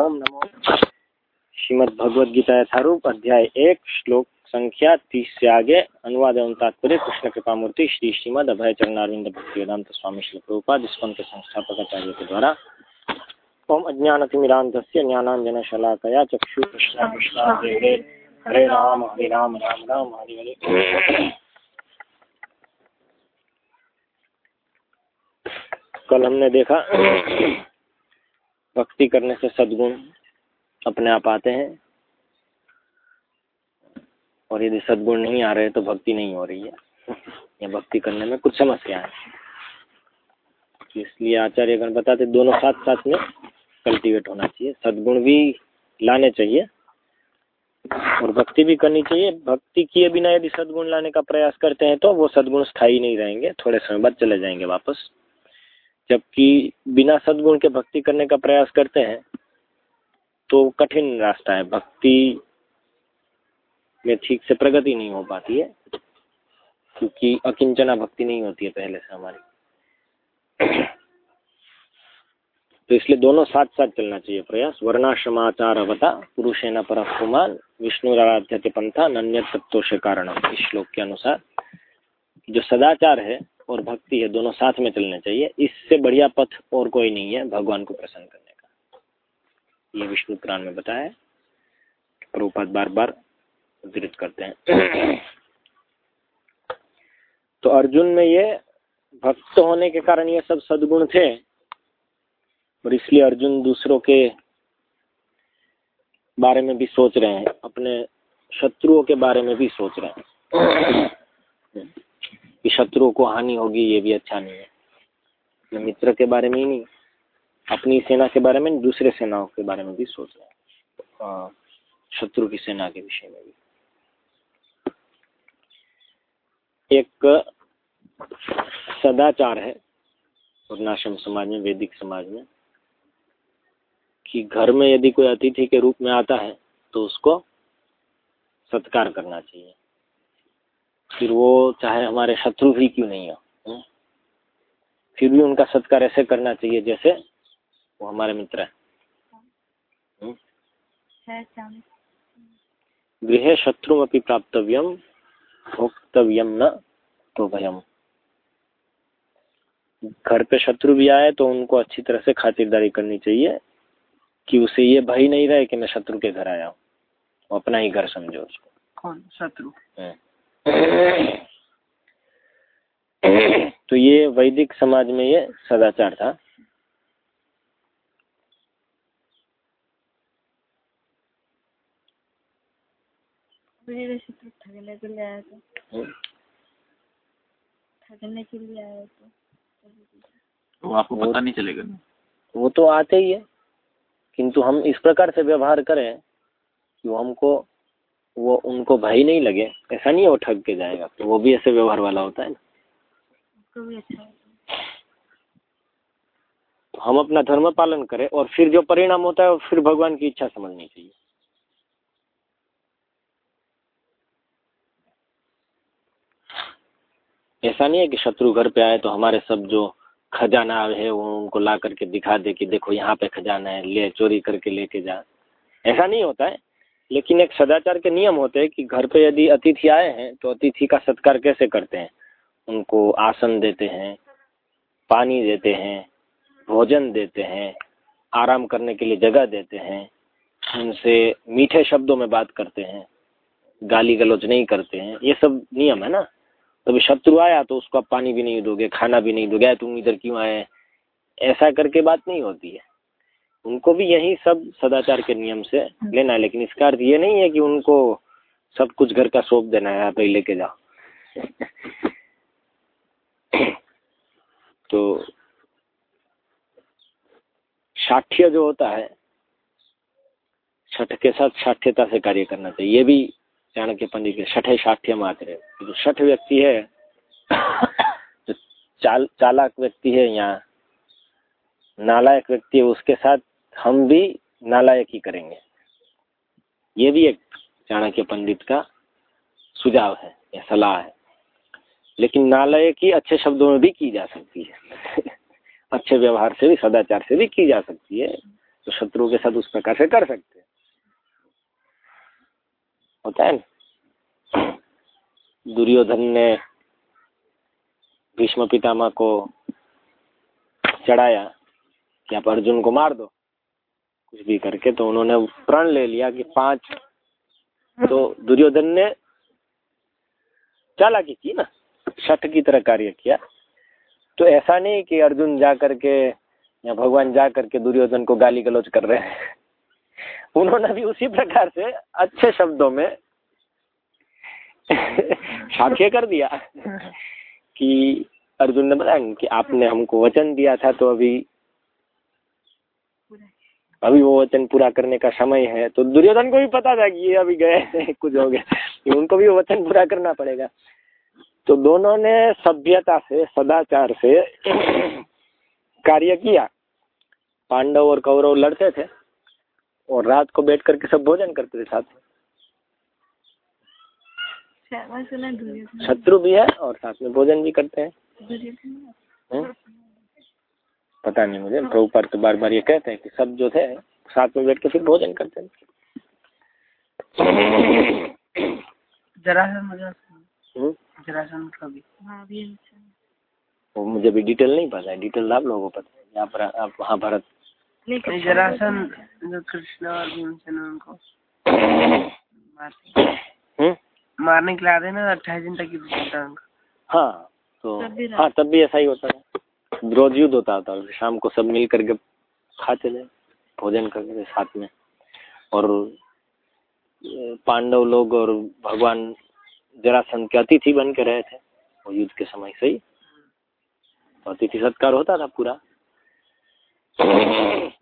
ओम नमो श्रीमद भगवद गीता यथारूप अध्याय एक, श्लोक संख्या तीस से आगे, अनुवाद एवं तात्पर्य, कृष्ण कृपा मूर्ति श्री श्रीमद अभय चरणारविंद भक्ति वेदांत स्वामी श्री प्रभुपाद, इसकोन के संस्थापक आचार्य के द्वारा। ओम अज्ञानतिमिरांत ज्ञानांजन शलाकया चक्षु कृष्ण कृष्ण हरे राम हरे राम राम राम, हरे हरे। कल हमने देखा, भक्ति करने से सद्गुण अपने आप आते हैं। और यदि सद्गुण नहीं आ रहे तो भक्ति नहीं हो रही है। या भक्ति करने में कुछ समस्या है। इसलिए आचार्य आचार्यगण बताते, दोनों साथ साथ में कल्टीवेट होना चाहिए। सद्गुण भी लाने चाहिए और भक्ति भी करनी चाहिए। भक्ति किए बिना यदि सद्गुण लाने का प्रयास करते हैं तो वो सद्गुण स्थायी नहीं रहेंगे। थोड़े समय बाद चले जाएँगे वापस। जबकि बिना सद्गुण के भक्ति करने का प्रयास करते हैं तो कठिन रास्ता है। भक्ति में ठीक से प्रगति नहीं हो पाती है, क्योंकि अकिंचना भक्ति नहीं होती है पहले से हमारी। तो इसलिए दोनों साथ साथ चलना चाहिए प्रयास। वर्णाश्रमाचार अवता पुरुषेना पर कुमान विष्णु आराध्य पंथा नन्य तत्वोश कारण इस श्लोक के अनुसार। जो सदाचार है और भक्ति है, दोनों साथ में चलने चाहिए। इससे बढ़िया पथ और कोई नहीं है भगवान को प्रसन्न करने का। ये विष्णु पुराण में बताया प्रभुपाद बार बार उद्धृत करते हैं। तो अर्जुन में ये भक्त होने के कारण ये सब सदगुण थे, और इसलिए अर्जुन दूसरों के बारे में भी सोच रहे हैं, अपने शत्रुओं के बारे में भी सोच रहे हैं। कि शत्रुओं को हानि होगी, ये भी अच्छा नहीं है। अपने मित्र के बारे में ही नहीं, अपनी सेना के बारे में दूसरे सेनाओं के बारे में भी सोच रहे हैं। शत्रु की सेना के विषय में भी। एक सदाचार है वर्णाश्रम समाज में, वैदिक समाज में, कि घर में यदि कोई अतिथि के रूप में आता है तो उसको सत्कार करना चाहिए। फिर वो चाहे हमारे शत्रु भी क्यों नहीं हो हम्म? फिर भी उनका सत्कार ऐसे करना चाहिए जैसे वो हमारे मित्र है। हम्म? गृह शत्रु अपनी प्राप्तव्यम भोक्तव्यम न तो भयम। घर पे शत्रु भी आए तो उनको अच्छी तरह से खातिरदारी करनी चाहिए कि उसे ये भय नहीं रहे कि मैं शत्रु के घर आया हूँ। अपना ही घर समझो उसको। कौन? शत्रु। हम्म। तो ये वैदिक समाज में ये सदाचार था ठगने के लिए आया था। ठगने के लिए आया तो वो आपको पता नहीं चलेगा वो तो आते ही है किंतु हम इस प्रकार से व्यवहार करें कि वो हमको वो उनको भय नहीं लगे। ऐसा नहीं है वो ठग के जाएगा। तो वो भी ऐसे व्यवहार वाला होता है ना। अच्छा तो हम अपना धर्म पालन करें और फिर जो परिणाम होता है वो फिर भगवान की इच्छा समझनी चाहिए। ऐसा नहीं है कि शत्रु घर पे आए तो हमारे सब जो खजाना है वो उनको ला करके दिखा दे कि देखो यहाँ पे खजाना है ले चोरी करके लेके जा। ऐसा नहीं होता है। लेकिन एक सदाचार के नियम होते हैं कि घर पे यदि अतिथि आए हैं तो अतिथि का सत्कार कैसे करते हैं? उनको आसन देते हैं, पानी देते हैं, भोजन देते हैं, आराम करने के लिए जगह देते हैं, उनसे मीठे शब्दों में बात करते हैं, गाली गलौज नहीं करते हैं, ये सब नियम है ना? तभी शत्रु आया तो उसको आप पानी भी नहीं दोगे, खाना भी नहीं दोगे तुम इधर क्यों आए ऐसा करके बात नहीं होती है। उनको भी यही सब सदाचार के नियम से लेना है लेकिन इसका अर्थ ये नहीं है कि उनको सब कुछ घर का सौंप देना है आप ही लेके जाओ। तो साठ्य जो होता है छठ के साथ साठ्यता से कार्य करना चाहिए। ये भी चाणक्य पंडित के छठे साठ्य मात्र है। जो छठ व्यक्ति है जो चाल चालाक व्यक्ति है या नालायक व्यक्ति है उसके साथ हम भी नालायक करेंगे। ये भी एक चाणक्य पंडित का सुझाव है, या सलाह है। लेकिन नालायक अच्छे शब्दों में भी की जा सकती है। अच्छे व्यवहार से भी, सदाचार से भी की जा सकती है तो शत्रु के साथ उस प्रकार से कर सकते हैं। होता है ना? दुर्योधन ने भीष्म पितामह को चढ़ाया कि आप अर्जुन को मार दो। कुछ भी करके तो उन्होंने प्रण ले लिया कि पाँच। तो दुर्योधन ने चालाकी की ना, शठ की तरह कार्य किया। तो ऐसा नहीं कि अर्जुन जा करके या भगवान जा करके दुर्योधन को गाली गलौज कर रहे हैं। उन्होंने भी उसी प्रकार से अच्छे शब्दों में साक्ष्य कर दिया कि अर्जुन ने बताया कि आपने हमको वचन दिया था तो अभी अभी वो वचन पूरा करने का समय है तो दुर्योधन को भी पता था कि ये अभी गए कुछ हो गया उनको भी वो वचन पूरा करना पड़ेगा। तो दोनों ने सभ्यता से सदाचार से कार्य किया। पांडव और कौरव लड़ते थे और रात को बैठ करके सब भोजन करते थे साथ दुर्योधन शत्रु भी है और साथ में भोजन भी करते हैं? पता नहीं मुझे। प्रभुपाद तो बार बार ये कहते हैं कि सब जो थे साथ में बैठ के फिर भोजन करते थे जरासन मज़ा हम्म? जरासन का भी। हाँ भी अच्छा वो मुझे भी डिटेल नहीं पता है। डिटेल आप लोगों को पता है। यहाँ पर आप वहाँ भारत। नहीं जरासन जो कृष्ण और भीमसेन उनको। हम्म? मारने के लिए आते हैं ना अट्ठाईस दिन तक है हाँ तो तब भी हाँ तब भी ऐसा ही होता था रोज युद्ध होता था शाम को सब मिल करके खाते थे, भोजन करते थे साथ में। और पांडव लोग और भगवान जरासंध के अतिथि बन के रहे थे, वो युद्ध के समय से ही। तो अतिथि सत्कार होता था पूरा।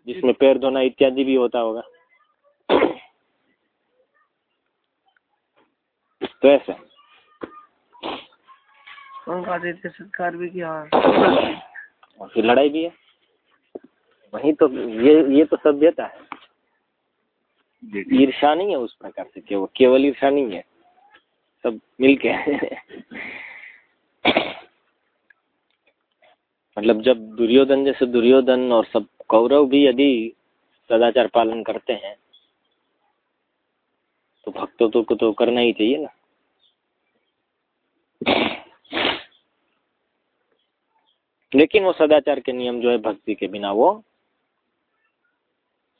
जिसमें पैर धोना इत्यादि भी होता होगा। तो ऐसे। सत्कार भी किया। और फिर लड़ाई भी है। वही तो ये ये तो सभ्यता है। ईर्षा नहीं है उस प्रकार से केवल केवल ईर्षा नहीं है। सब मिलके मतलब जब दुर्योधन जैसे दुर्योधन और सब कौरव भी यदि सदाचार पालन करते हैं तो भक्तों तो को तो करना ही चाहिए ना। लेकिन वो सदाचार के नियम जो है भक्ति के बिना वो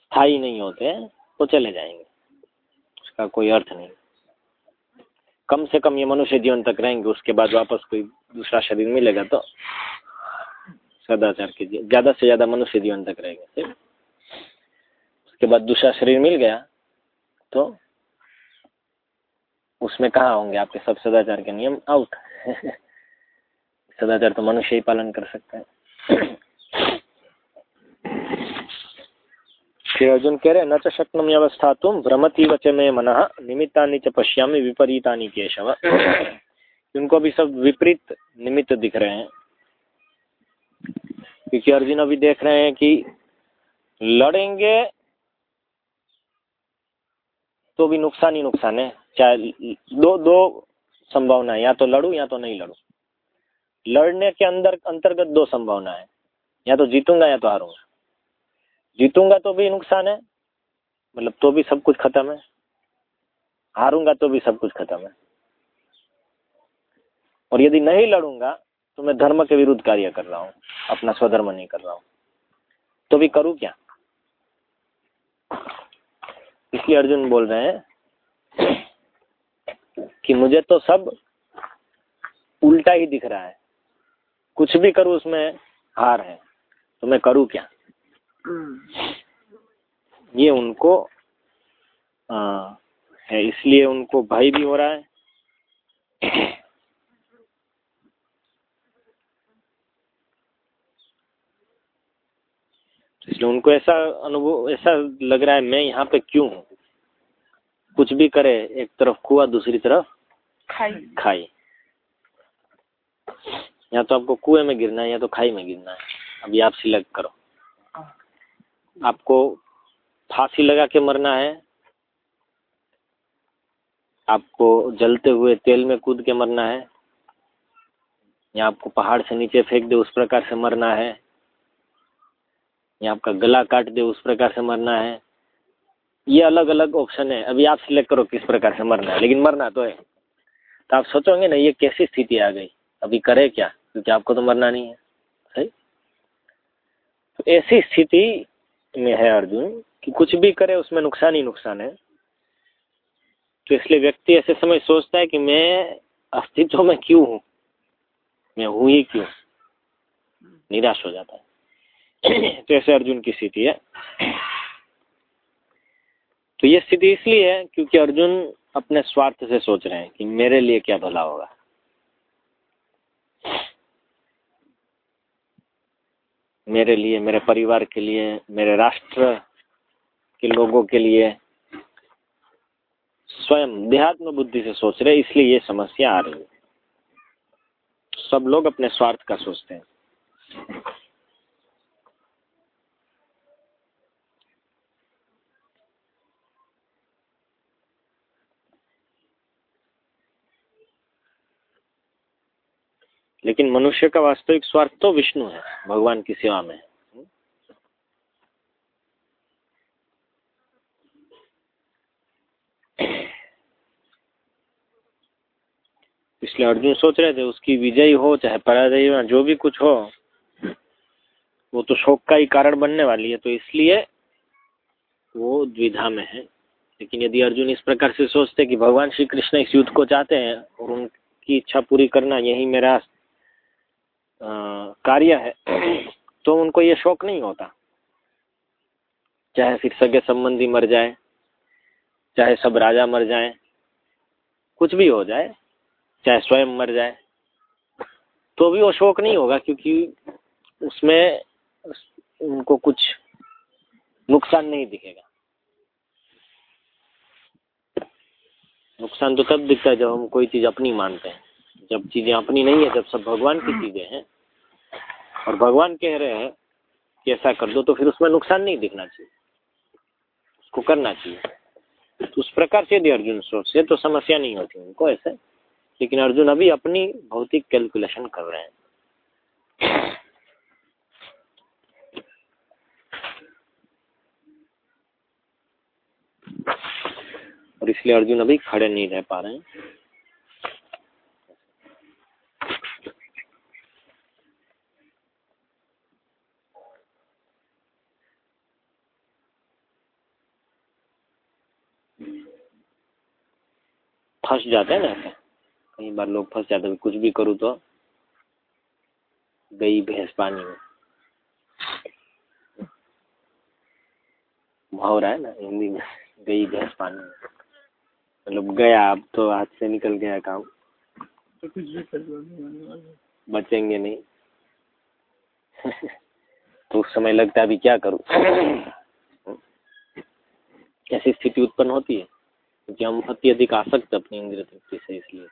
स्थायी नहीं होते तो चले जाएँगे। उसका कोई अर्थ नहीं। कम से कम ये मनुष्य जीवन तक रहेंगे, उसके बाद वापस कोई दूसरा शरीर मिलेगा तो सदाचार कीजिए ज़्यादा से ज़्यादा मनुष्य जीवन तक रहेंगे फिर उसके बाद दूसरा शरीर मिल गया तो उसमें कहाँ होंगे आपके सब सदाचार के नियम आउट सदाचार तो मनुष्य ही पालन कर सकता है। श्री अर्जुन कह रहे न च शक्नमी अवस्था तुम भ्रमती वच में मन, निमित्तानि च पश्यामी, विपरीतानि केशव। उनको भी सब विपरीत निमित्त दिख रहे हैं। क्योंकि अर्जुन अभी देख रहे हैं कि लड़ेंगे तो भी नुकसान ही नुकसान है। चाहे दो दो संभावना है, या तो लड़ू या तो नहीं लड़ू। लड़ने के अंदर, अंतर्गत दो संभावना है। या तो जीतूँगा या तो हारूँगा। जीतूँगा तो भी नुकसान है मतलब तो भी सब कुछ खत्म है। हारूँगा तो भी सब कुछ खत्म है। और यदि नहीं लड़ूँगा तो मैं धर्म के विरुद्ध कार्य कर रहा हूँ, अपना स्वधर्म नहीं कर रहा हूँ। तो भी करूँ क्या? इसलिए अर्जुन बोल रहे हैं कि मुझे तो सब उल्टा ही दिख रहा है। कुछ भी करूँ उसमें हार है। तो मैं करूँ क्या? ये उनको आ, है इसलिए उनको भय भी हो रहा है। इसलिए उनको ऐसा अनुभव ऐसा लग रहा है मैं यहाँ पे क्यों हूँ? कुछ भी करे एक तरफ़ कुआ दूसरी तरफ़ खाई। खाई। या तो आपको कुएँ में गिरना है या तो खाई में गिरना है। अभी आप सिलेक्ट करो। आपको फांसी लगा के मरना है। आपको जलते हुए तेल में कूद के मरना है। या आपको पहाड़ से नीचे फेंक दे उस प्रकार से मरना है। या आपका गला काट दे उस प्रकार से मरना है। ये अलग अलग ऑप्शन है। अभी आप सिलेक्ट करो किस प्रकार से मरना है। लेकिन मरना तो है। तो आप सोचोगे ना ये कैसी स्थिति आ गई? अभी करे क्या? क्योंकि आपको तो मरना नहीं है। सही? तो ऐसी स्थिति में है अर्जुन कि कुछ भी करे, उसमें नुकसान ही नुकसान है। तो इसलिए व्यक्ति ऐसे समय सोचता है कि मैं अस्तित्व में क्यों हूँ? मैं हूँ ही क्यों? निराश हो जाता है। तो ऐसे अर्जुन की स्थिति है। तो ये स्थिति इसलिए है क्योंकि अर्जुन अपने स्वार्थ से सोच रहे हैं कि मेरे लिए क्या भला होगा। मेरे लिए, मेरे परिवार के लिए, मेरे राष्ट्र के लोगों के लिए स्वयं देहात्म बुद्धि से सोच रहे, इसलिए ये समस्या आ रही है। सब लोग अपने स्वार्थ का सोचते हैं। लेकिन मनुष्य का वास्तविक स्वार्थ तो विष्णु है, भगवान की सेवा में। इसलिए अर्जुन सोच रहे थे, उसकी विजय हो, चाहे पराजय हो, जो भी कुछ हो, वो तो शोक का ही कारण बनने वाली है। तो इसलिए वो द्विधा में है। लेकिन यदि अर्जुन इस प्रकार से सोचते कि भगवान श्री कृष्ण इस युद्ध को चाहते हैं और उनकी इच्छा पूरी करना यही मेरा कार्य है तो उनको ये शौक नहीं होता। चाहे फिर सगे संबंधी मर जाए, चाहे सब राजा मर जाए, कुछ भी हो जाए, चाहे स्वयं मर जाए तो भी वो शोक नहीं होगा क्योंकि उसमें उनको कुछ नुकसान नहीं दिखेगा। नुकसान तो तब दिखता है जब हम कोई चीज़ अपनी मानते हैं। जब चीज़ें अपनी नहीं है जब सब भगवान की चीज़ें हैं। और भगवान कह रहे हैं कि ऐसा कर दो तो फिर उसमें नुकसान नहीं दिखना चाहिए। उसको करना चाहिए। तो उस प्रकार से यदि अर्जुन सोचते तो समस्या नहीं होती उनको ऐसे। लेकिन अर्जुन अभी अपनी भौतिक कैलकुलेशन कर रहे हैं। और इसलिए अर्जुन अभी खड़े नहीं रह पा रहे हैं। फंस जाते हैं ना? कई बार लोग फंस जाते हैं कुछ भी करूँ तो। गई भैंस पानी में। भाव रहा है ना हिंदी में? गई भैंस पानी में। मतलब गया अब तो हाथ से निकल गया काम। तो कुछ भी कर बचेंगे नहीं। तो उस समय लगता है अभी क्या करूँ? ऐसी स्थिति उत्पन्न होती है? क्योंकि हम अत्यधिक आसक्त अपनी इंद्रिय तृप्ति से इसलिए।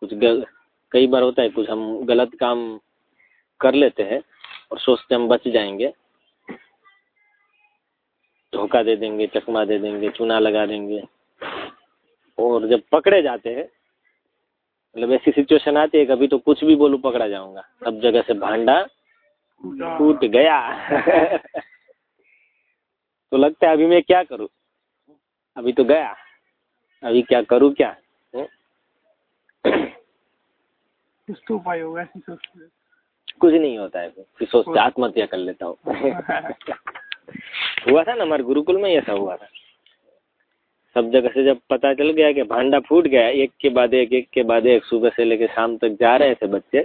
कुछ गल, कई बार होता है कुछ हम गलत काम कर लेते हैं और सोचते हम बच जाएँगे। धोखा दे देंगे चकमा दे देंगे चूना लगा देंगे। और जब पकड़े जाते हैं मतलब ऐसी सिचुएशन आती है कभी तो कुछ भी बोलू पकड़ा जाऊँगा। सब जगह से भांडा टूट गया। तो लगता है अभी मैं क्या करूँ? अभी तो गया। अभी क्या करूँ क्या? कुछ तो उपाय होगा। ऐसी कुछ नहीं होता है। फिर सोचते आत्महत्या कर लेता हूँ। हुआ था ना हमारे गुरुकुल में ऐसा हुआ था। सब जगह से जब पता चल गया कि भांडा फूट गया एक के बाद एक एक के बाद एक सुबह से लेकर शाम तक जा रहे थे बच्चे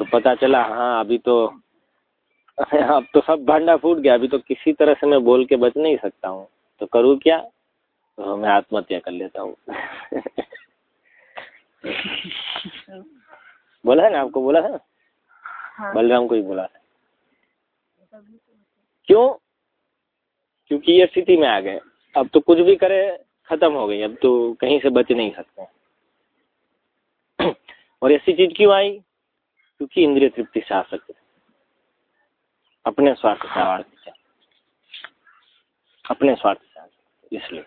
तो पता चला हाँ अभी तो अब तो सब भांडा फूट गया। अभी तो किसी तरह से मैं बोल के बच नहीं सकता हूँ। तो करूँ क्या? तो मैं आत्महत्या कर लेता हूँ। बोला है ना आपको? बोला था हाँ। बलराम को ही बोला था क्यों? क्योंकि ये स्थिति में आ गए। अब तो कुछ भी करे खत्म हो गई। अब तो कहीं से बच नहीं सकते और ऐसी चीज़ क्यों आई? क्योंकि इंद्रिय तृप्ति से आ सकते अपने स्वार्थ से अपने स्वार्थ इसलिए।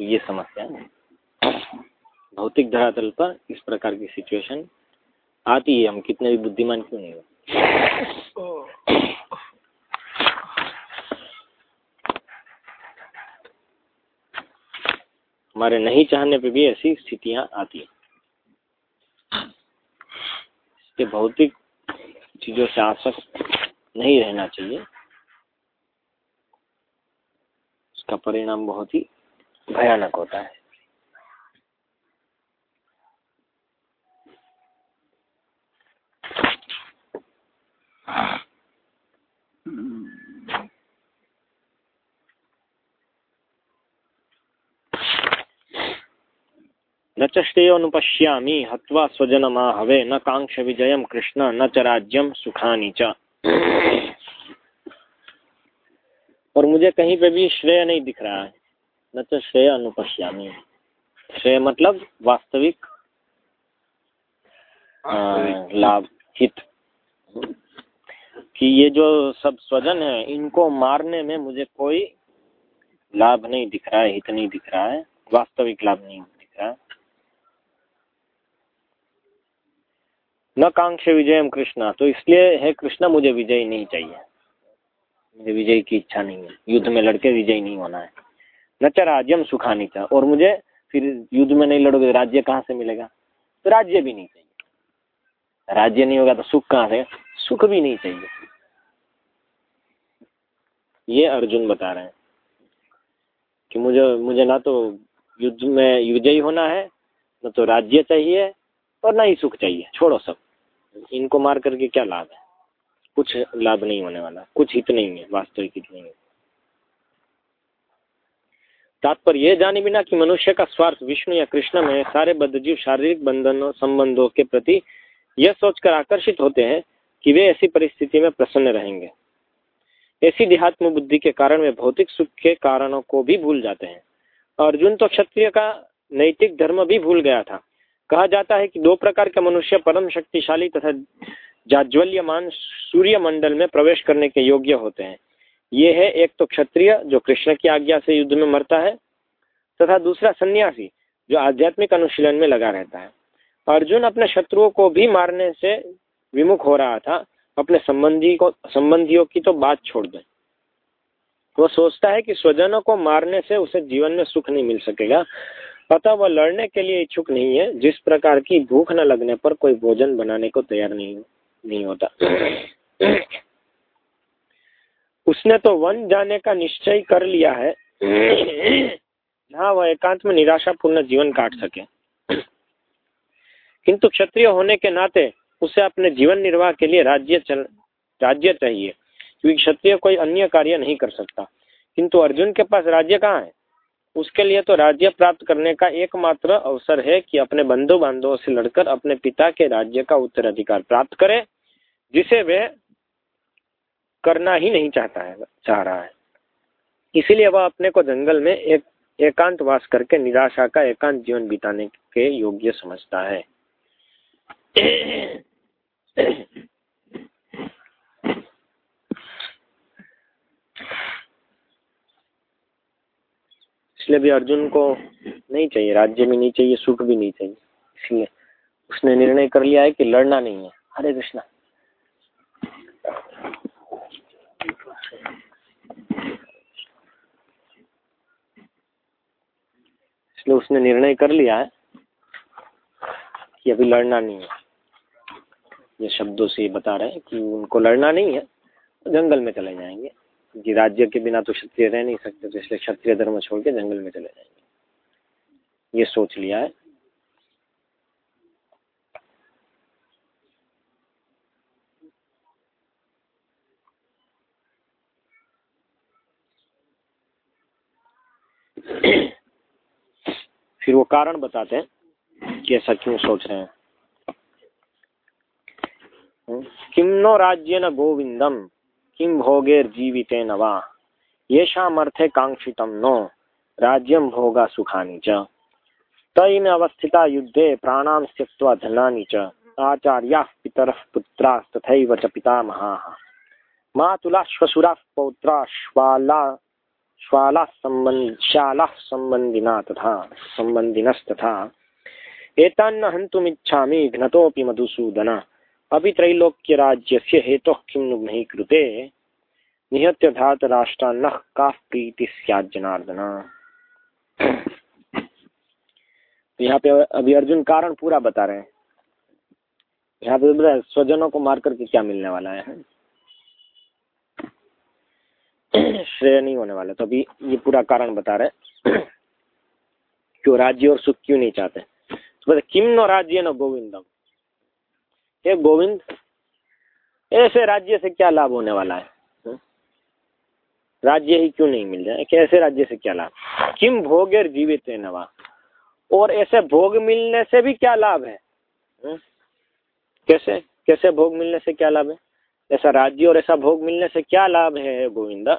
ये समस्या है। भौतिक धरातल पर इस प्रकार की सिचुएशन आती है। हम कितने भी बुद्धिमान क्यों नहीं हो। हमारे नहीं चाहने पे भी ऐसी स्थितियाँ आती हैं। भौतिक चीज़ों से आसक्त नहीं रहना चाहिए। इसका परिणाम बहुत ही भयानक होता है। न च श्रेयोनुपश्यामि हत्वा स्वजनमाहवे, न कांक्ष विजय कृष्ण, न च राज्यम सुखानी च। और मुझे कहीं पे भी श्रेय नहीं दिख रहा है। न तो श्रेय अनुपश्यामी श्रेय मतलब वास्तविक। लाभ हित। कि ये जो सब स्वजन है इनको मारने में मुझे कोई लाभ नहीं दिख रहा है हित नहीं दिख रहा है। वास्तविक लाभ नहीं दिख रहा है न कांक्ष विजयम कृष्णा। तो इसलिए, है कृष्णा, मुझे विजय नहीं चाहिए। मुझे विजय की इच्छा नहीं है। युद्ध में लड़के विजय नहीं होना है। न च राज्यम सुखानी था और मुझे फिर युद्ध में नहीं लड़ोगे राज्य कहाँ से मिलेगा? तो राज्य भी नहीं चाहिए। राज्य नहीं होगा तो सुख कहाँ से? सुख भी नहीं चाहिए। ये अर्जुन बता रहे हैं कि मुझे मुझे ना तो युद्ध में विजयी होना है, न तो राज्य चाहिए और ना ही सुख चाहिए। छोड़ो सब। इनको मार करके क्या लाभ है? कुछ लाभ नहीं होने वाला। कुछ हित नहीं है, वास्तविक हित नहीं है। तात्पर्य यह जाने बिना कि मनुष्य का स्वार्थ विष्णु या कृष्ण में सारे बद्धजीव शारीरिक बंधनों, संबंधों के प्रति यह सोचकर आकर्षित होते हैं कि वे ऐसी परिस्थिति में प्रसन्न रहेंगे। ऐसी देहात्म बुद्धि के कारण वे भौतिक सुख के कारणों को भी भूल जाते हैं। अर्जुन तो क्षत्रिय का नैतिक धर्म भी भूल गया था। कहा जाता है कि दो प्रकार के मनुष्य परम शक्तिशाली तथा जाज्वल्यमान सूर्य मंडल में प्रवेश करने के योग्य होते हैं। ये है एक तो क्षत्रिय, जो कृष्ण की आज्ञा से युद्ध में मरता है, तथा दूसरा सन्यासी, जो आध्यात्मिक अनुशीलन में लगा रहता है। अर्जुन अपने शत्रुओं को भी मारने से विमुख हो रहा था। अपने संबंधी को, संबंधियों की तो बात छोड़ दें। वो सोचता है कि स्वजनों को मारने से उसे जीवन में सुख नहीं मिल सकेगा। अतः वह लड़ने के लिए इच्छुक नहीं है। जिस प्रकार की भूख न लगने पर कोई भोजन बनाने को तैयार नहीं नहीं होता। उसने तो वन जाने का निश्चय कर लिया है। जहाँ वह एकांत में निराशापूर्ण जीवन काट सके। किंतु क्षत्रिय होने के नाते उसे अपने जीवन निर्वाह के लिए राज्य चल, राज्य चाहिए। क्योंकि क्षत्रिय कोई अन्य कार्य नहीं कर सकता। किंतु अर्जुन के पास राज्य कहाँ है? उसके लिए तो राज्य प्राप्त करने का एकमात्र अवसर है कि अपने बंधु बांधवों से लड़कर अपने पिता के राज्य का उत्तराधिकार प्राप्त करे, जिसे वह करना ही नहीं चाहता है, चाह रहा है। इसीलिए वह अपने को जंगल में एक एकांत वास करके निराशा का एकांत जीवन बिताने के योग्य समझता है। इसलिए भी अर्जुन को नहीं चाहिए, राज्य भी नहीं चाहिए, सुख भी नहीं चाहिए। इसलिए उसने निर्णय कर लिया है कि लड़ना नहीं है। हरे कृष्णा। इसलिए उसने निर्णय कर लिया है कि अभी लड़ना नहीं है। ये शब्दों से बता रहे हैं कि उनको लड़ना नहीं है, जंगल में चले जाएँगे। कि राज्य के बिना तो क्षत्रिय रह नहीं सकते तो इसलिए क्षत्रिय धर्म छोड़ के जंगल में चले जाएँगे। ये सोच लिया है। फिर वो कारण बताते हैं कि ऐसा क्यों सोच रहे हैं? किम नो राज्य न गोविंदम? किम भोगेर्जीविते न वा? येषामर्थे कांक्षितम नो। राज्यम भोगा सुखानी च। तैन अवस्थिता युद्धे प्राणां त्यक्त्वा धनानि च। आचार्याः पितरः पुत्रास्तथैव च पितामहाः। मातुलाः श्वशुराः पौत्राः श्वाला सम्बन्ध शालाः सम्बन्धिना तथा सम्बन्धिनस्तथा। एतान्न हन्तुमिच्छामि घ्नतोऽपि मधुसूदन। अपि त्रैलोक्यराज्यस्य हेतुः किं नु नहि कृते? निहत्य धात राष्ट्रान्न का प्रीति जनार्दन? तो यहाँ पे अभी अर्जुन कारण पूरा बता रहे हैं। यहाँ पे बोला स्वजनों को मार करके क्या मिलने वाला है? श्रेय नहीं होने वाला। तो अभी ये पूरा कारण बता रहे क्यों राज्य और सुख क्यों नहीं चाहते? तो बोले किम नो राज्य न गोविंदम? हे गोविंद, ऐसे राज्य से क्या लाभ होने वाला है? हम्म? राज्य ही क्यों नहीं मिल जाए कैसे राज्य से क्या लाभ? किम भोगेर जीवित नवा और ऐसे भोग मिलने से भी क्या लाभ है? हम्म? कैसे? कैसे भोग मिलने से क्या लाभ है? ऐसा राज्य और ऐसा भोग मिलने से क्या लाभ है गोविंद?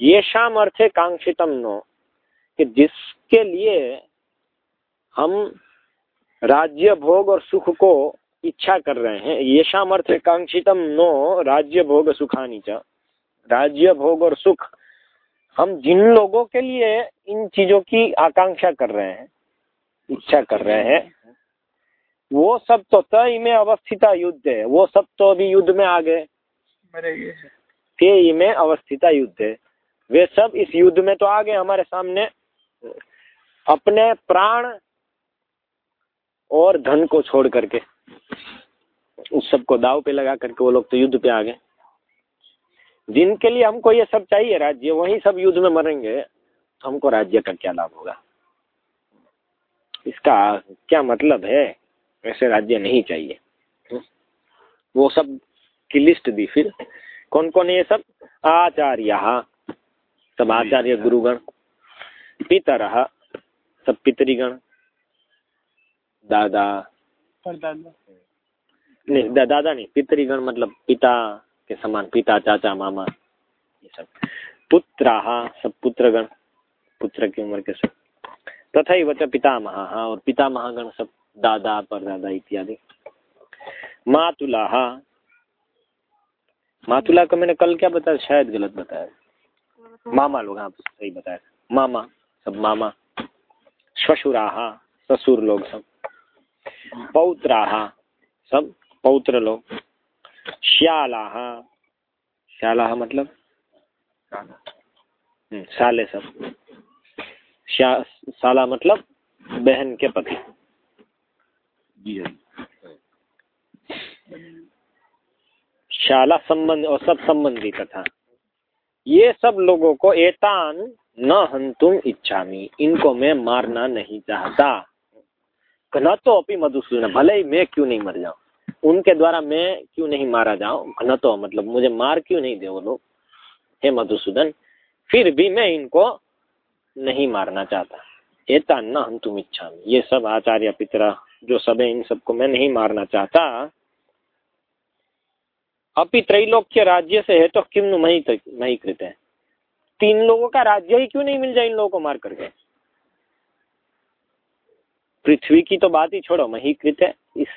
ये शाम अर्थे कांक्षितम नो, कि जिसके लिए हम राज्य भोग और सुख को इच्छा कर रहे हैं। ये शाम कांक्षितम नो राज्य भोग सुखानी च। राज्य भोग और सुख हम जिन लोगों के लिए इन चीज़ों की आकांक्षा कर रहे हैं इच्छा कर रहे हैं वो सब तो तय में अवस्थिता युद्ध है। वो सब तो अभी युद्ध में आ गए ते में अवस्थिता युद्ध है। वे सब इस युद्ध में तो आ गए हमारे सामने। अपने प्राण और धन को छोड़ करके। उस सबको दाव पे लगा करके वो लोग तो युद्ध पे आ गए। जिनके लिए हमको ये सब चाहिए राज्य वही सब युद्ध में मरेंगे तो हमको राज्य का क्या लाभ होगा? इसका क्या मतलब है? ऐसे राज्य नहीं चाहिए। वो सब की लिस्ट दी फिर। कौन कौन है ये सब? आचार्य सब आचार्य गुरुगण पितर सब पितरीगण दादा नहीं दादा नहीं पितरीगण मतलब पिता के समान, पिता, चाचा, मामा, ये सब। पुत्राहा सब पुत्रगण, पुत्र की उम्र के सब। तथा ही वच पितामह, और पितामहगण सब दादा, परदादा इत्यादि। मातुलाहा मातुला का मैंने कल क्या बताया? शायद गलत बताया। मामा लोग हाँ सही बताया। मामा, सब मामा। श्वशुराहा ससुर लोग सब। पौत्राहा सब पौत्र लोग। श्यालाहा श्यालाहा मतलब? हम्म, साले सब। श्या साला मतलब बहन के पति। शाला संबंध और सब संबंधी कथा। ये सब लोगों को एतान न हंतुम इच्छामी। इनको मैं मारना नहीं चाहता। न तो अपनी मधुसूदन, भले ही मैं क्यों नहीं मर जाऊँ। उनके द्वारा मैं क्यों नहीं मारा जाऊँ? न तो मतलब मुझे मार क्यों नहीं दे वो लोग? हे मधुसूदन, फिर भी मैं इनको नहीं मारना चाहता। एता न हम तुम इच्छा ये सब आचार्य पितरा, जो सब है, इन सबको मैं नहीं मारना चाहता। अपि त्रैलोक्य राज्य से है तो किम मही कृत है। तीन लोगों का राज्य ही क्यों नहीं मिल जाए इन लोगों को मार करके पृथ्वी की तो बात ही छोड़ो मही कृत है। इस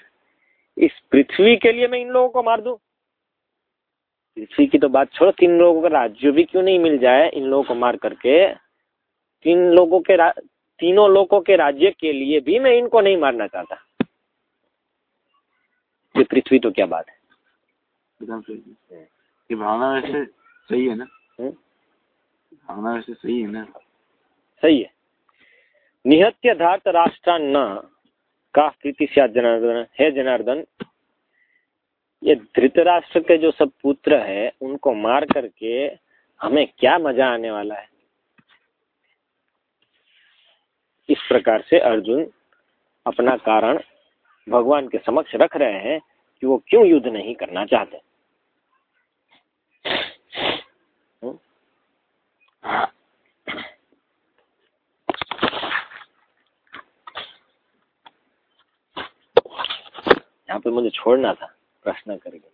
इस पृथ्वी के लिए मैं इन लोगों को मार दूँ? पृथ्वी की तो बात छोड़ो तीन लोगों का राज्य भी क्यों नहीं मिल जाए इन लोगों को मार करके? तीन लोगों के तीनों लोगों के राज्य के लिए भी मैं इनको नहीं मारना चाहता। ये पृथ्वी तो क्या बात है। ये भावना वैसे सही है ना? हम्म? भावना वैसे सही है ना? सही है। निहत्य धार्त राष्ट्रान्न का से जनार्दन? है जनार्दन, ये धृतराष्ट्र के जो सब पुत्र है, उनको मार करके हमें क्या मज़ा आने वाला है? इस प्रकार से अर्जुन अपना कारण भगवान के समक्ष रख रहे हैं कि वो क्यों युद्ध नहीं करना चाहते? हम्म? यहाँ पे मुझे छोड़ना था प्रश्न करके।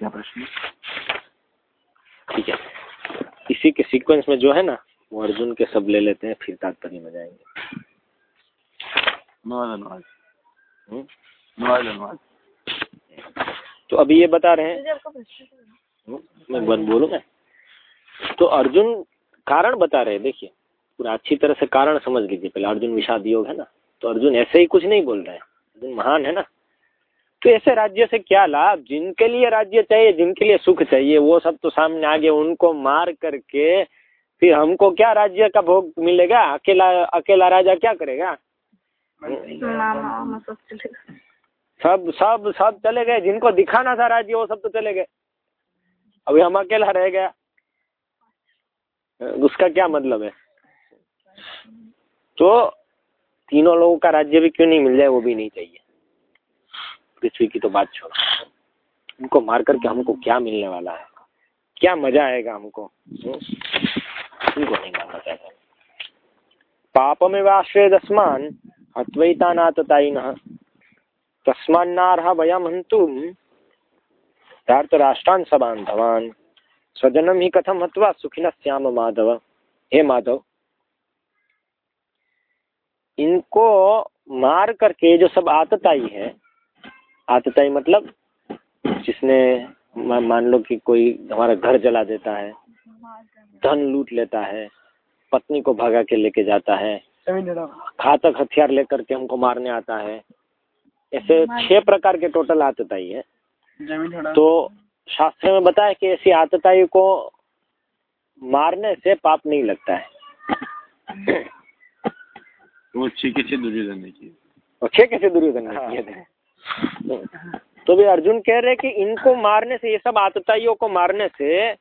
क्या प्रश्न? ठीक है। इसी के सीक्वेंस में जो है ना वो अर्जुन के सब ले लेते हैं फिर तात्पर्य में जाएँगे। धन्यवाद धन्यवाद हम्म? धन्यवाद तो अभी ये बता रहे हैं। हम्म, मैं बन बोलूँगा तो अर्जुन कारण बता रहे हैं देखिए। पूरा अच्छी तरह से कारण समझ लीजिए पहले। अर्जुन विषाद योग है ना? तो अर्जुन ऐसे ही कुछ नहीं बोल रहे हैं। अर्जुन महान है ना? तो ऐसे राज्य से क्या लाभ? जिनके लिए राज्य चाहिए, जिनके लिए सुख चाहिए, वो सब तो सामने आ गए उनको मार करके फिर हमको क्या राज्य का भोग मिलेगा? अकेला अकेला राजा क्या करेगा? सब सब सब चले गए। जिनको दिखाना था राज्य, वो सब तो चले गए। अभी हम अकेला रह गया। उसका क्या मतलब है? तो तीनों लोगों का राज्य भी क्यों नहीं मिल जाए, वो भी नहीं चाहिए। पृथ्वी की तो बात छोड़ो। उनको मार करके हमको क्या मिलने वाला है? क्या मज़ा आएगा हमको? हम्म? उनको नहीं मारना चाहिए पापमेवाश्रयदस्मान् हत्वैतानाततायिनः तस्मान्नार्ह वयं हन्तुं धार्तराष्ट्रान् सबान्धवान् स्वजनं ही कथम हत्वा सुखिनः श्याम माधव। हे माधव इनको मार करके जो सब आतताई है, आतताई मतलब जिसने मान लो कि कोई हमारा घर जला देता है, धन लूट लेता है, पत्नी को भगा के लेके जाता है, घातक हथियार लेकर के हमको मारने आता है, ऐसे छह प्रकार के टोटल आतताई है। तो शास्त्र में बताया कि ऐसी आतताई को मारने से पाप नहीं लगता है। वो अच्छी किसी दुर्योधन ने की और छह कैसे दुर्योधन ने किए थे। तो भी अर्जुन कह रहे कि इनको मारने से ये सब आतताइयों को मारने से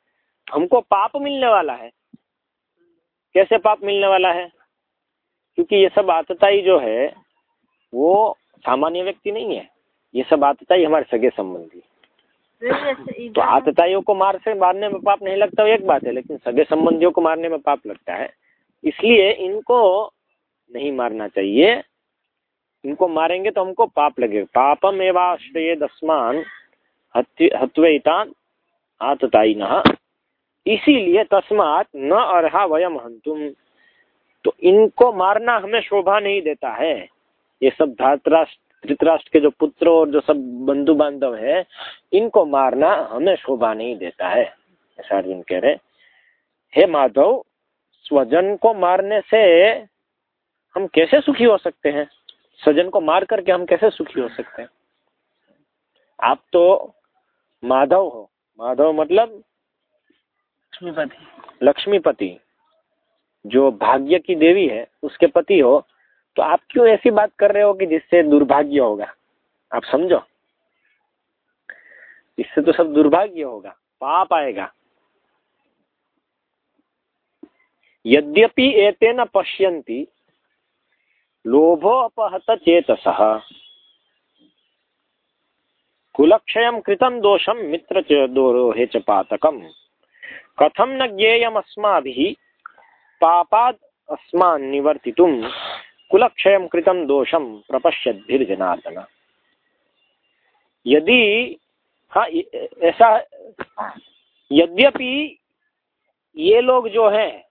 हमको पाप मिलने वाला है। कैसे पाप मिलने वाला है? क्योंकि ये सब आतताई जो है वो सामान्य व्यक्ति नहीं है। ये सब आतताई हमारे सगे संबंधी। तो आतताइयों को मार से मारने में पाप नहीं लगता वो एक बात है लेकिन सगे संबंधियों को मारने में पाप लगता है। इसलिए इनको नहीं मारना चाहिए। इनको मारेंगे तो हमको पाप लगेगा। पापम एवाश्रय दस्मान हत्वेतान आतताई न इसीलिए तस्मात न अर्हा वयम हंतुम तो इनको मारना हमें शोभा नहीं देता है। ये सब धातराष्ट्र धृतराष्ट्र के जो पुत्र और जो सब बंधु बांधव है, इनको मारना हमें शोभा नहीं देता है। ऐसा अर्जुन कह रहे हे माधव, स्वजन को मारने से हम कैसे सुखी हो सकते हैं? स्वजन को मार करके हम कैसे सुखी हो सकते हैं? आप तो माधव हो। माधव मतलब लक्ष्मीपति। लक्ष्मीपति जो भाग्य की देवी है उसके पति हो। तो आप क्यों ऐसी बात कर रहे हो कि जिससे दुर्भाग्य होगा? आप समझो। इससे तो सब दुर्भाग्य होगा पाप आएगा। यद्यपि एतेन पश्यन्ति लोभो अपहत चेतसः। कुलक्षयं कृतं दोषं मित्र च च पातकम्। कथं न ज्ञेयमस्माभिः पापाद् अस्मान् निवर्तितुं कुलक्षयं कृतं प्रपश्यद्भिर्जनार्दन। यदि हाँ ऐसा, यद्यपि ये लोग जो हैं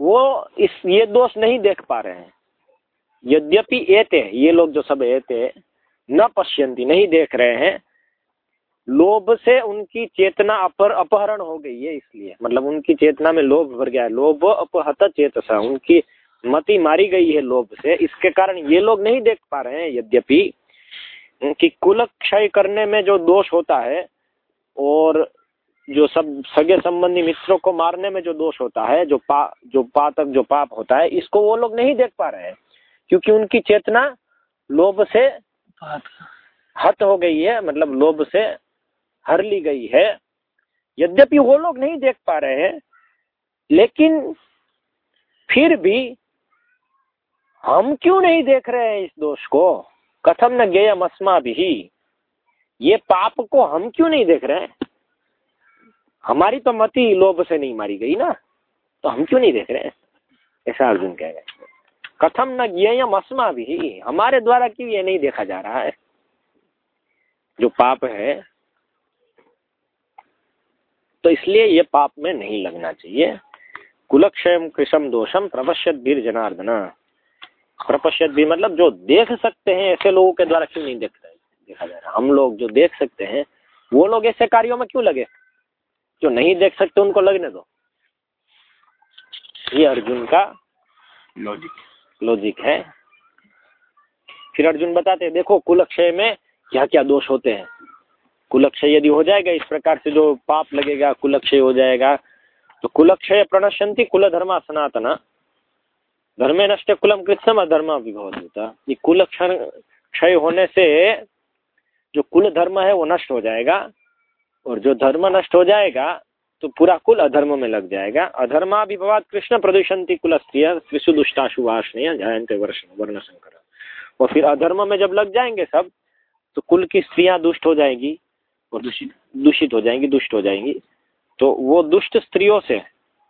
वो इस, ये दोष नहीं देख पा रहे हैं। यद्यपि एते, ये लोग जो सब एते, न पश्यंती, नहीं देख रहे हैं। लोभ से उनकी चेतना अपर, अपहरण हो गई है इसलिए। मतलब उनकी चेतना में लोभ भर गया है। लोभ अपहत चेतसा, उनकी मति मारी गई है लोभ से। इसके कारण ये लोग नहीं देख पा रहे हैं यद्यपि कि कुल क्षय करने में जो दोष होता है और जो सब सगे संबंधी मित्रों को मारने में जो दोष होता है जो पा जो पातक जो पाप होता है इसको वो लोग नहीं देख पा रहे हैं। क्योंकि उनकी चेतना लोभ से हत हो गई है मतलब लोभ से हर ली गई है। यद्यपि वो लोग नहीं देख पा रहे हैं लेकिन फिर भी हम क्यों नहीं देख रहे हैं इस दोष को? कथम न गेयम अस्मा भी ये पाप को हम क्यों नहीं देख रहे हैं? हमारी तो मति लोभ से नहीं मारी गई ना। तो हम क्यों नहीं देख रहे ऐसा अर्जुन कह रहे कथम न ज्ञेयम भी हमारे द्वारा क्यों ये नहीं देखा जा रहा है? जो पाप है तो इसलिए ये पाप में नहीं लगना चाहिए। कुलक्षयम कृषम दोषम प्रपश्यत वीर जनार्दन। प्रपश्यत भी मतलब जो देख सकते हैं, ऐसे लोगों के द्वारा क्यों नहीं देख रहे देखा जा रहा हम लोग जो देख सकते हैं, वो लोग ऐसे कार्यों में क्यों लगे? जो नहीं देख सकते उनको लगने दो। ये अर्जुन का लॉजिक लॉजिक है। फिर अर्जुन बताते हैं देखो कुलक्षय में क्या क्या दोष होते हैं। कुलक्षय यदि हो जाएगा इस प्रकार से जो पाप लगेगा कुलक्षय हो जाएगा तो कुलक्षय प्रणश्यंती कुल धर्मा सनातना। धर्मे नष्ट कुलम कृष्णम अधर्म विभवत। होता ये कुल क्षय होने से जो कुल धर्म है वो नष्ट हो जाएगा। और जो धर्म नष्ट हो जाएगा तो पूरा कुल अधर्म में लग जाएगा। अधर्मा विभवात कृष्ण प्रदूषंती कुल स्त्रिय त्रिशु दुष्टाशु वाषणीय जयंते वर्ष वर्ण शंकर और फिर अधर्म में जब लग जाएँगे सब तो कुल की स्त्रियाँ दुष्ट हो जाएँगी और दूषित। दूषित हो जाएँगी दुष्ट हो जाएँगी। तो वो दुष्ट स्त्रियों से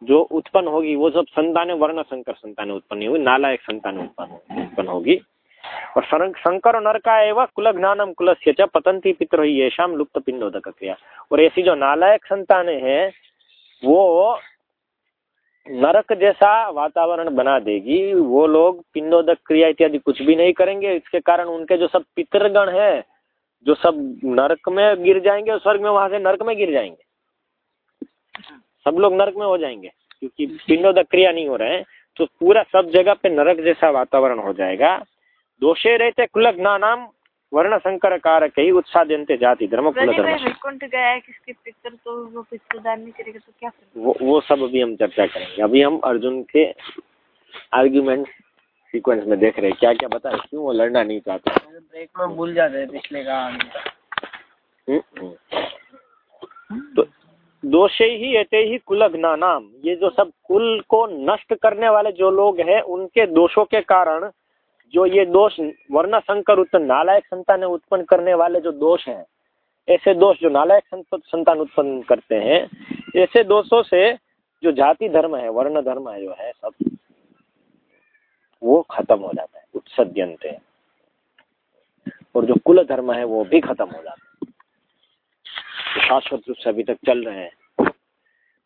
जो उत्पन्न होगी वो सब संतान वर्ण संकर संतान उत्पन्न होगी नालायक संतान उत्पन्न उत्पन्न होगी। और शंकर और नरका एवं कुल ज्ञानम च पतंती पितर ही येषाम लुप्त पिंडोदक क्रिया। और ऐसी जो नालायक संतान है, वो नरक जैसा वातावरण बना देगी। वो लोग पिंडोदक क्रिया इत्यादि कुछ भी नहीं करेंगे। इसके कारण उनके जो सब पितृगण है, जो सब नरक में गिर जाएँगे और स्वर्ग में वहाँ से नरक में गिर जाएँगे। सब लोग नरक में हो जाएँगे, क्योंकि पिंडोदक क्रिया नहीं हो रहे हैं तो पूरा सब जगह पे नरक जैसा वातावरण हो जाएगा। दोषे रहते कुल नाम वर्ण संकर कारक ही उत्साह जनते जाति धर्म कुल धर्म गया है किसके पितर तो वो पितृदान नहीं करेगा तो क्या वो वो सब अभी हम चर्चा करेंगे। अभी हम अर्जुन के आर्ग्यूमेंट सीक्वेंस में देख रहे हैं। क्या क्या बता रहे क्यों वो लड़ना नहीं चाहता? ब्रेक में भूल जाते हैं पिछले का। हम्म, हम्म। तो दोषे ही एते ही कुलग्ना नाम ये जो सब कुल को नष्ट करने वाले जो लोग हैं उनके दोषों के कारण जो ये दोष वर्ण संकर उत्पन्न नालायक संतान उत्पन्न करने वाले जो दोष हैं, ऐसे दोष जो नालायक संतान उत्पन्न करते हैं, ऐसे दोषों से जो जाति धर्म है, वर्ण धर्म है जो है, सब वो खत्म हो जाता है उत्सद्यंत और जो कुल धर्म है, वो भी खत्म हो जाता है। शाश्वत रूप से अभी तक चल रहे हैं।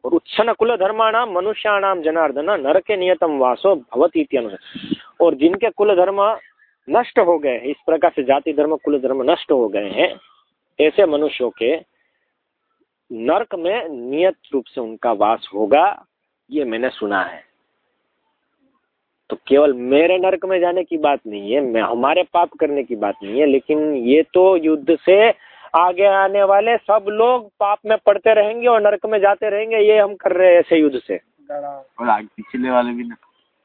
और उत्सन कुल धर्माणाम मनुष्याणाम जनार्दन नर के नियतम वासो भवती और जिनके कुल धर्म नष्ट हो गए इस प्रकार से जाति धर्म कुल धर्म नष्ट हो गए हैं, ऐसे मनुष्यों के नरक में नियत रूप से उनका वास होगा, ये मैंने सुना है। तो केवल मेरे नरक में जाने की बात नहीं है, मैं हमारे पाप करने की बात नहीं है, लेकिन ये तो युद्ध से आगे आने वाले सब लोग पाप में पड़ते रहेंगे और नरक में जाते रहेंगे ये हम कर रहे हैं ऐसे युद्ध से। और आगे पिछले वाले भी ना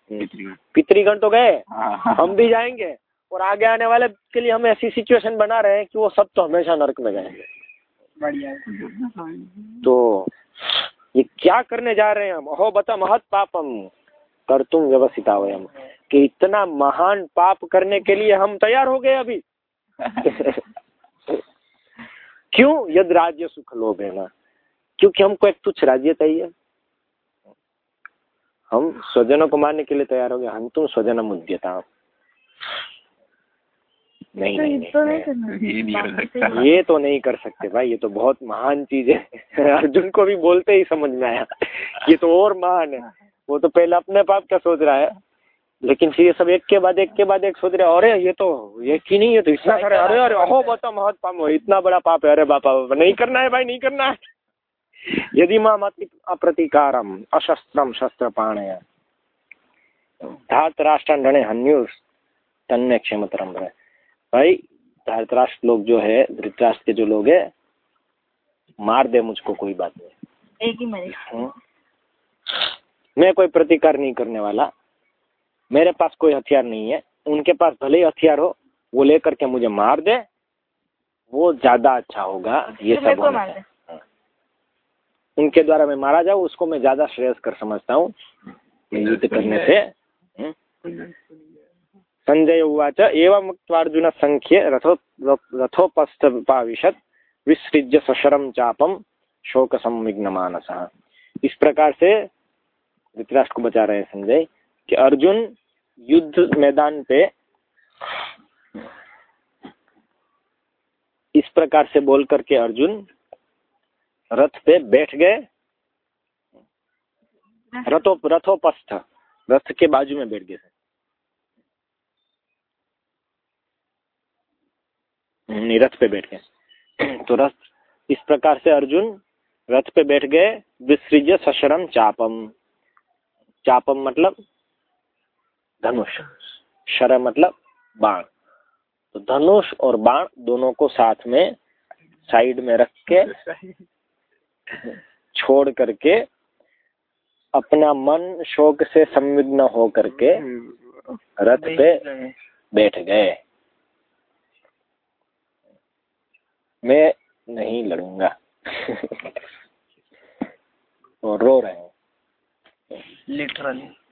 पितृगण। पितृगण तो गए हाँ। हम भी जाएँगे और आगे आने वाले के लिए हम ऐसी सिचुएशन बना रहे हैं कि वो सब तो हमेशा नरक में जाएँगे। बढ़िया तो ये क्या करने जा रहे हैं हम? अहो बता महत पापम कर तुम व्यवस्थिता हम कि इतना महान पाप करने के लिए हम तैयार हो गए अभी। क्यों यद राज्य सुख लोभ है ना क्योंकि हमको एक तुच्छ राज्य चाहिए। हम स्वजनों को मारने के लिए तैयार हो गए। हम तुम स्वजन मुद्यता। नहीं तो नहीं, ये तो नहीं नहीं, नहीं हो बाकी सकता। तो- ये तो नहीं कर सकते भाई ये तो बहुत महान चीज़ है। अर्जुन को भी बोलते ही समझ में आया। ये तो और महान है। वो तो पहले अपने पाप का सोच रहा है। लेकिन फिर ये सब एक के बाद एक के बाद एक सोच रहे अरे ये तो ये की नहीं है तो इतना करे अरे अरे अहो बता महत पाप हो इतना बड़ा पाप है अरे बापा बापा, नहीं करना है भाई नहीं करना है। यदि माम अति अप्रतिकारम अशस्त्रम शस्त्र पाणय धात राष्ट्रंडने हन्युष क्षेमतरम रहे भाई धृतराष्ट्र लोग जो है धृतराष्ट्र के जो लोग है मार दे मुझको कोई बात नहीं। एक ही हम्म। मैं कोई प्रतिकार नहीं करने वाला। मेरे पास कोई हथियार नहीं है। उनके पास भले ही हथियार हो वो लेकर के मुझे मार दे। वो ज़्यादा अच्छा होगा ये सबको होना मार दे। हाँ। उनके द्वारा मैं मारा जाऊँ उसको मैं ज़्यादा श्रेयस्कर समझता हूँ। युद्ध करने से हम्म। संजय उवाच एवं अर्जुन संख्ये रथो रथोपस्थपाविशत विसृज्य सशरम चापम शोक संविघ्न मानस इस प्रकार से धृतराष्ट्र को बचा रहे हैं संजय। कि अर्जुन युद्ध मैदान पे इस प्रकार से बोल करके अर्जुन रथ पे बैठ गए। रथो रथोपस्थ रथ के बाजू में बैठ गए। नहीं, रथ पे बैठ गए। तो रथ इस प्रकार से अर्जुन रथ पे बैठ गए। विसृज सशरम चापम। चापम मतलब धनुष। शर मतलब बाण। तो धनुष और बाण दोनों को साथ में साइड में रख के छोड़ करके अपना मन शोक से संविग्न हो करके रथ पे बैठ गए। मैं नहीं लड़ूँगा। और रो रहे हैं। लिटरली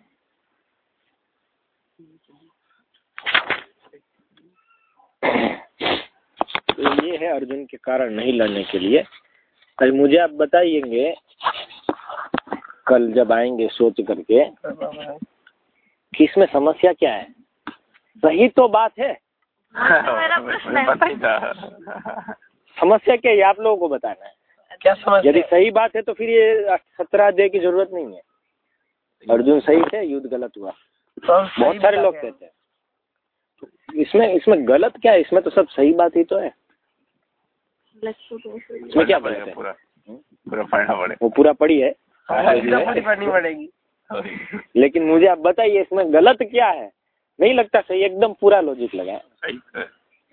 तो ये है अर्जुन के कारण नहीं लड़ने के लिए। कल मुझे आप बताइएँगे कल जब आएँगे सोच करके कि इसमें समस्या क्या है? सही तो बात है। मेरा प्रश्न है। समस्या क्या है? आप लोगों को बताना है। क्या समझ यदि सही बात है तो फिर ये सत्रह अध्याय की ज़रूरत नहीं है। अर्जुन सही थे युद्ध गलत हुआ। बहुत सारे लोग कहते हैं। इसमें इसमें गलत क्या है? इसमें तो सब सही बात ही तो है। इसमें क्या गलत है? पूरा पूरा पढ़ना पड़ेगा। वो पूरा पढ़ी है। पढ़नी पड़ेगी। लेकिन मुझे आप बताइए इसमें गलत क्या है? नहीं लगता सही एकदम पूरा लॉजिक लगा है।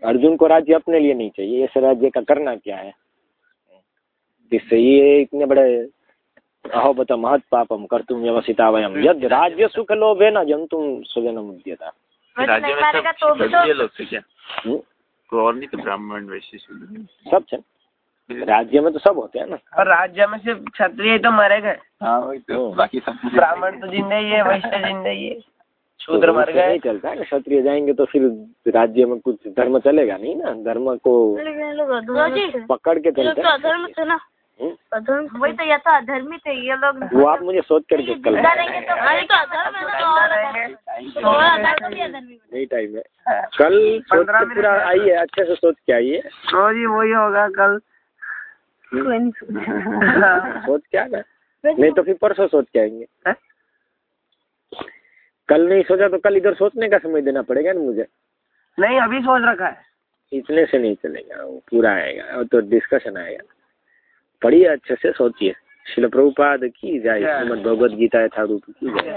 अर्जुन को राज्य अपने लिए नहीं चाहिए इस राज्य का करना क्या है? इससे ये इतने बड़े अहो बता महत पापम कर तुम व्यवसिता वयम यद राज्य सुख लोभे न जंतुम स्वजन राज्य में तो तो सब ये लोग थे क्या? हम्म, कोई और नहीं तो ब्राह्मण वैश्य सब राज्य में तो सब होते हैं ना। और राज्य में सिर्फ़ क्षत्रिय तो मरे गए। हाँ वही तो। बाकी सब ब्राह्मण तो जिंदे ही है वैश्य जिंदे ही है। शूद्र तो मर उससे गए। नहीं चलता है ना क्षत्रिय जाएँगे तो फिर राज्य में कुछ धर्म चलेगा नहीं ना। धर्म को पकड़ के चलते तो हैं अधर्मी हम्म, वही तो ये तो अधर्मी थे ये लोग वो आप मुझे सोच करके कल तो तो है बने। नहीं टाइम है। कल सोच पंद्रह पूरा आइए अच्छे से सोच के आइए। जी वही होगा कल। सोच के आना नहीं तो फिर परसों सोच के आएँगे। कल नहीं सोचा तो कल इधर सोचने का समय देना पड़ेगा ना मुझे। नहीं अभी सोच रखा है। इतने से नहीं चलेगा वो पूरा आएगा और तो डिस्कशन आएगा। पढ़िए अच्छे से सोचिए। शिल प्रभुपाद की जाए श्रीमद भगवद गीता यथारूप की जाए